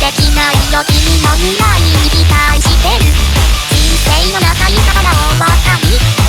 できないよ君の未来に期待してる。人生の中に宝をばかり